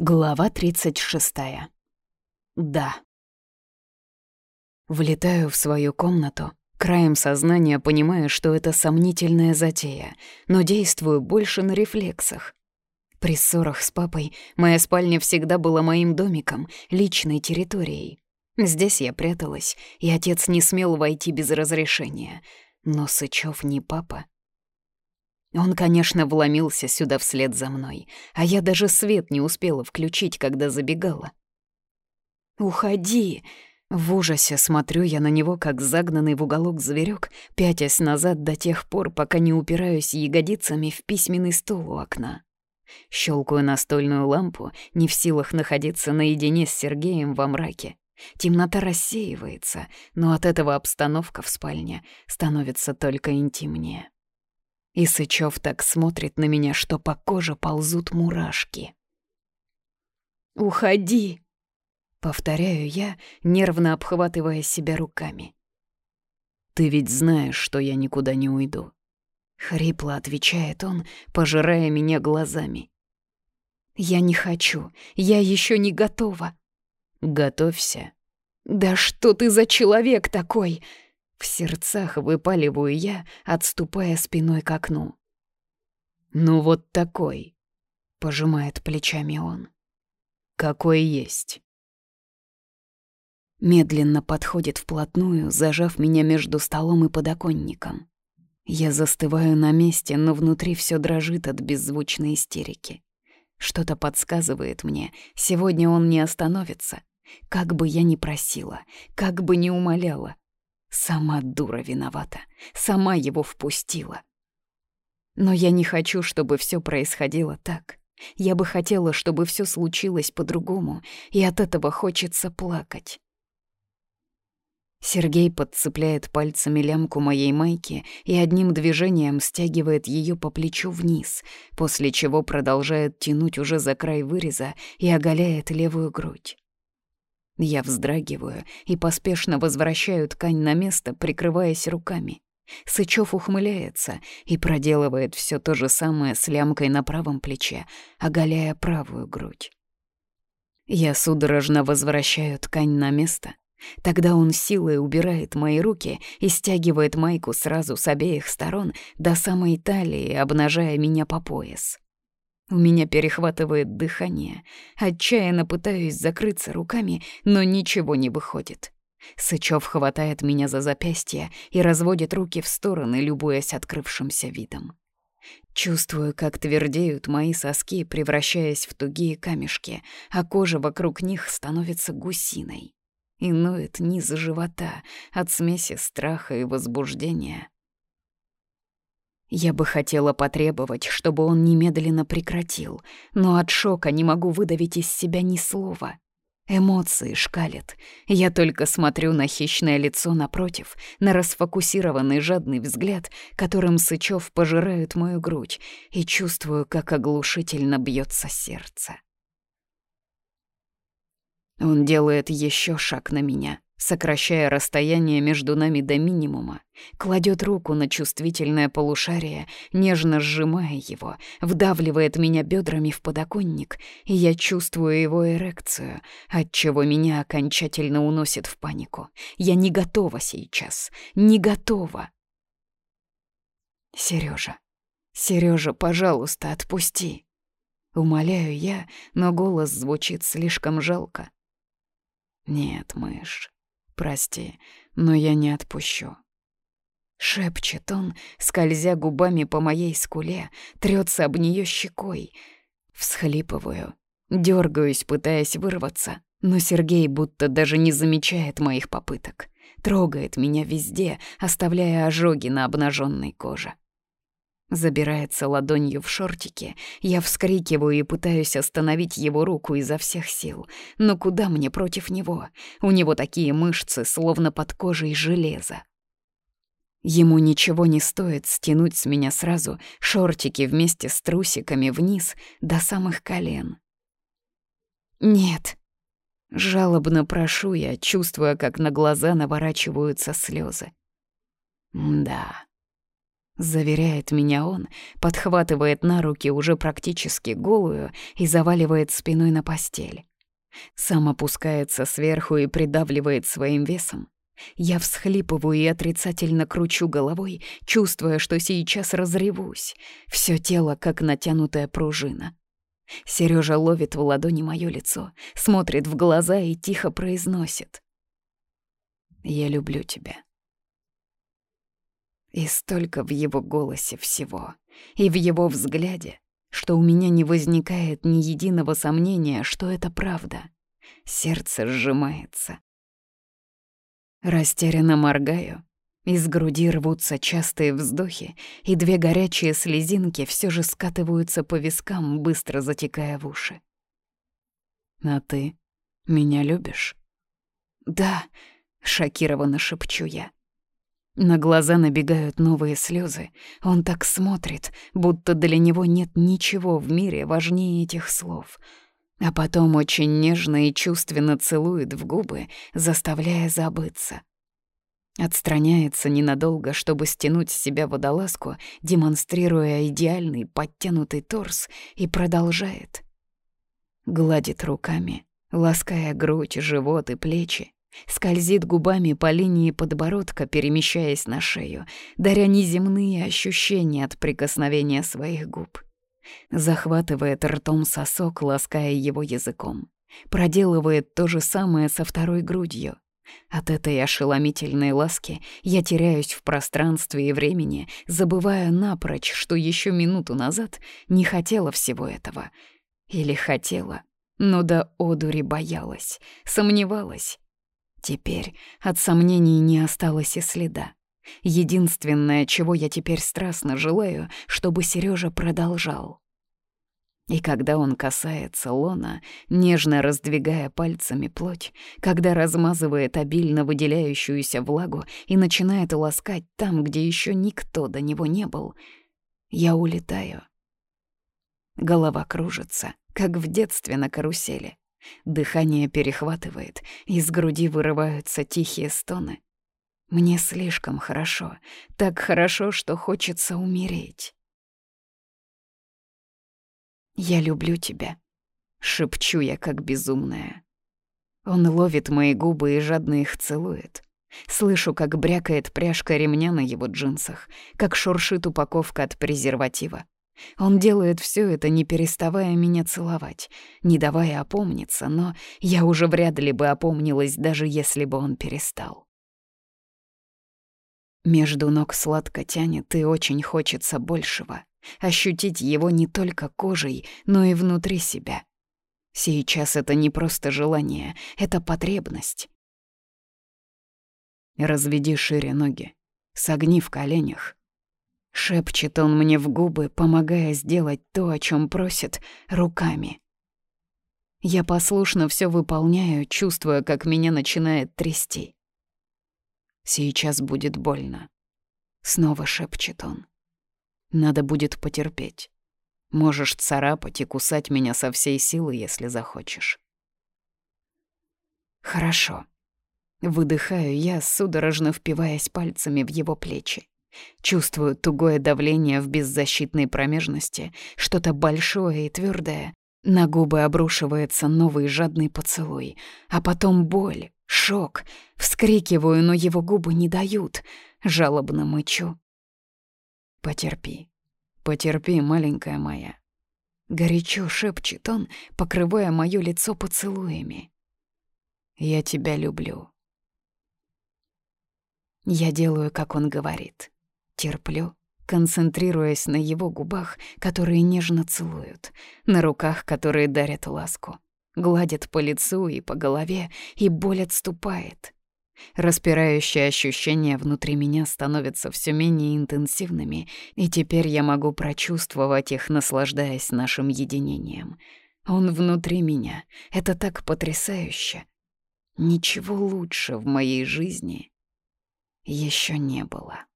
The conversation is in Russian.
Глава 36. Да. Влетаю в свою комнату, краем сознания понимая, что это сомнительная затея, но действую больше на рефлексах. При ссорах с папой моя спальня всегда была моим домиком, личной территорией. Здесь я пряталась, и отец не смел войти без разрешения. Но Сычев не папа. Он, конечно, вломился сюда вслед за мной, а я даже свет не успела включить, когда забегала. «Уходи!» В ужасе смотрю я на него, как загнанный в уголок зверек, пятясь назад до тех пор, пока не упираюсь ягодицами в письменный стол у окна. Щелкаю настольную лампу, не в силах находиться наедине с Сергеем во мраке. Темнота рассеивается, но от этого обстановка в спальне становится только интимнее. И Сычев так смотрит на меня, что по коже ползут мурашки. «Уходи!» — повторяю я, нервно обхватывая себя руками. «Ты ведь знаешь, что я никуда не уйду», — хрипло отвечает он, пожирая меня глазами. «Я не хочу, я еще не готова». «Готовься». «Да что ты за человек такой?» В сердцах выпаливаю я, отступая спиной к окну. «Ну вот такой», — пожимает плечами он. «Какой есть». Медленно подходит вплотную, зажав меня между столом и подоконником. Я застываю на месте, но внутри все дрожит от беззвучной истерики. Что-то подсказывает мне, сегодня он не остановится. Как бы я ни просила, как бы ни умоляла, Сама дура виновата, сама его впустила. Но я не хочу, чтобы все происходило так. Я бы хотела, чтобы все случилось по-другому, и от этого хочется плакать. Сергей подцепляет пальцами лямку моей майки и одним движением стягивает ее по плечу вниз, после чего продолжает тянуть уже за край выреза и оголяет левую грудь. Я вздрагиваю и поспешно возвращаю ткань на место, прикрываясь руками. Сычев ухмыляется и проделывает все то же самое с лямкой на правом плече, оголяя правую грудь. Я судорожно возвращаю ткань на место. Тогда он силой убирает мои руки и стягивает майку сразу с обеих сторон до самой талии, обнажая меня по пояс. У меня перехватывает дыхание. Отчаянно пытаюсь закрыться руками, но ничего не выходит. Сычев хватает меня за запястье и разводит руки в стороны, любуясь открывшимся видом. Чувствую, как твердеют мои соски, превращаясь в тугие камешки, а кожа вокруг них становится гусиной. И ноет низ живота от смеси страха и возбуждения. Я бы хотела потребовать, чтобы он немедленно прекратил, но от шока не могу выдавить из себя ни слова. Эмоции шкалят. Я только смотрю на хищное лицо напротив, на расфокусированный жадный взгляд, которым Сычев пожирает мою грудь, и чувствую, как оглушительно бьется сердце. Он делает еще шаг на меня, сокращая расстояние между нами до минимума, кладет руку на чувствительное полушарие, нежно сжимая его, вдавливает меня бедрами в подоконник, и я чувствую его эрекцию, отчего меня окончательно уносит в панику. Я не готова сейчас, не готова. Сережа, Сережа, пожалуйста, отпусти. Умоляю я, но голос звучит слишком жалко. Нет, мышь, Прости, но я не отпущу. Шепчет он, скользя губами по моей скуле, трется об нее щекой. Всхлипываю, дергаюсь, пытаясь вырваться, но Сергей будто даже не замечает моих попыток. Трогает меня везде, оставляя ожоги на обнаженной коже. Забирается ладонью в шортики. Я вскрикиваю и пытаюсь остановить его руку изо всех сил. Но куда мне против него? У него такие мышцы, словно под кожей железа. Ему ничего не стоит стянуть с меня сразу шортики вместе с трусиками вниз до самых колен. «Нет», — жалобно прошу я, чувствуя, как на глаза наворачиваются слезы. «Да», Заверяет меня он, подхватывает на руки уже практически голую и заваливает спиной на постель. Сам опускается сверху и придавливает своим весом. Я всхлипываю и отрицательно кручу головой, чувствуя, что сейчас разревусь. Всё тело как натянутая пружина. Сережа ловит в ладони моё лицо, смотрит в глаза и тихо произносит. «Я люблю тебя». И столько в его голосе всего, и в его взгляде, что у меня не возникает ни единого сомнения, что это правда. Сердце сжимается. Растерянно моргаю. Из груди рвутся частые вздохи, и две горячие слезинки все же скатываются по вискам, быстро затекая в уши. «А ты меня любишь?» «Да», — шокированно шепчу я. На глаза набегают новые слезы. Он так смотрит, будто для него нет ничего в мире важнее этих слов. А потом очень нежно и чувственно целует в губы, заставляя забыться. Отстраняется ненадолго, чтобы стянуть с себя водолазку, демонстрируя идеальный подтянутый торс, и продолжает. Гладит руками, лаская грудь, живот и плечи, Скользит губами по линии подбородка, перемещаясь на шею, даря неземные ощущения от прикосновения своих губ. Захватывает ртом сосок, лаская его языком. Проделывает то же самое со второй грудью. От этой ошеломительной ласки я теряюсь в пространстве и времени, забывая напрочь, что еще минуту назад не хотела всего этого. Или хотела, но до одури боялась, сомневалась, Теперь от сомнений не осталось и следа. Единственное, чего я теперь страстно желаю, чтобы Сережа продолжал. И когда он касается лона, нежно раздвигая пальцами плоть, когда размазывает обильно выделяющуюся влагу и начинает ласкать там, где еще никто до него не был, я улетаю. Голова кружится, как в детстве на карусели. Дыхание перехватывает, из груди вырываются тихие стоны. Мне слишком хорошо, так хорошо, что хочется умереть. «Я люблю тебя», — шепчу я, как безумная. Он ловит мои губы и жадно их целует. Слышу, как брякает пряжка ремня на его джинсах, как шуршит упаковка от презерватива. Он делает все это, не переставая меня целовать, не давая опомниться, но я уже вряд ли бы опомнилась, даже если бы он перестал. Между ног сладко тянет и очень хочется большего. Ощутить его не только кожей, но и внутри себя. Сейчас это не просто желание, это потребность. Разведи шире ноги, согни в коленях, Шепчет он мне в губы, помогая сделать то, о чем просит, руками. Я послушно все выполняю, чувствуя, как меня начинает трясти. «Сейчас будет больно», — снова шепчет он. «Надо будет потерпеть. Можешь царапать и кусать меня со всей силы, если захочешь». «Хорошо». Выдыхаю я, судорожно впиваясь пальцами в его плечи. Чувствую тугое давление в беззащитной промежности, что-то большое и твердое. На губы обрушивается новый жадный поцелуй, а потом боль, шок. Вскрикиваю, но его губы не дают. Жалобно мычу. «Потерпи, потерпи, маленькая моя». Горячо шепчет он, покрывая моё лицо поцелуями. «Я тебя люблю». Я делаю, как он говорит. Терплю, концентрируясь на его губах, которые нежно целуют, на руках, которые дарят ласку, гладят по лицу и по голове, и боль отступает. Распирающие ощущения внутри меня становятся все менее интенсивными, и теперь я могу прочувствовать их, наслаждаясь нашим единением. Он внутри меня. Это так потрясающе. Ничего лучше в моей жизни еще не было.